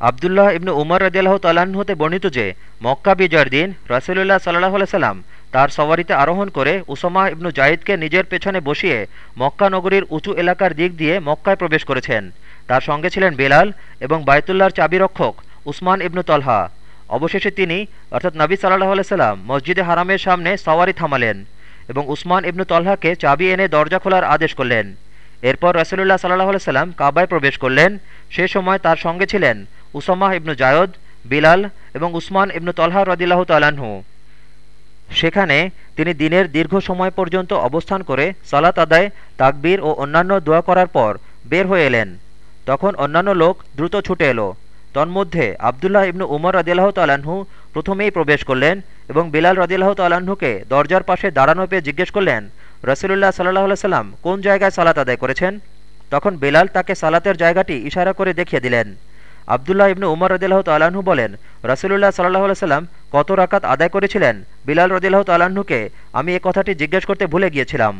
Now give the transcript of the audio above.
আবদুল্লাহ ইবনু উমর রদিয়াল্লাহ তাল্লাহ্ন হতে বর্ণিত যে, মক্কা বিজয়ের দিন রসুলুল্লাহ সাল্লাহ সাল্লাম তার সওয়ারিতে আরোহণ করে উসামা ইবনু জাহিদকে নিজের পেছনে বসিয়ে মক্কা নগরীর উঁচু এলাকার দিক দিয়ে মক্কায় প্রবেশ করেছেন। তার সঙ্গে ছিলেন বেলাল এবং বায়তুল্লাহর চাবিরক্ষক উসমান ইবনু তলহা। অবশেষে তিনি, অর্থাৎ নবী সাল্লাহ সাল্লাম, মসজিদে হারামের সামনে সওয়ারি থামালেন এবং উসমান ইবনু তলহাকে চাবি এনে দরজা খোলার আদেশ করলেন। এরপর রসুল্লাহ সাল্লাহ সাল্লাম কাবায় প্রবেশ করলেন। সে সময় তার সঙ্গে ছিলেন উসামাহ ইবনু জায়দ বিলাল এবং উসমান ইবনু তলহা রদিল্লাহ তালাহু সেখানে তিনি দিনের দীর্ঘ সময় পর্যন্ত অবস্থান করে সালাত আদায়, তাকবীর ও অন্যান্য দোয়া করার পর বের হয়ে এলেন। তখন অন্যান্য লোক দ্রুত ছুটে এলো। তন্মধ্যে আবদুল্লাহ ইবনু উমর রদিল্লাহ তালাহু প্রথমেই প্রবেশ করলেন এবং বিলাল রদিল্লাহ তালাহুকে দরজার পাশে দাঁড়ানো পেয়ে জিজ্ঞেস করলেন, রসুলুল্লাহ সাল্লাহ সাল্লাম কোন জায়গায় সালাত আদায় করেছেন? তখন বিলাল তাকে সালাতের জায়গাটি ইশারা করে দেখিয়ে দিলেন। আবদুল্লাহ ইবনু উমর রদিল্লাহ তাল্লাহ্ন বলেন, রসুলুল্লাহ সাল্লাহ সাল্লাম কত রাকাত আদায় করেছিলেন? বিলাল রদিল্লাহ তাল্লাহ্নকে আমি এ কথাটি জিজ্ঞেস করতে ভুলে গিয়েছিলাম।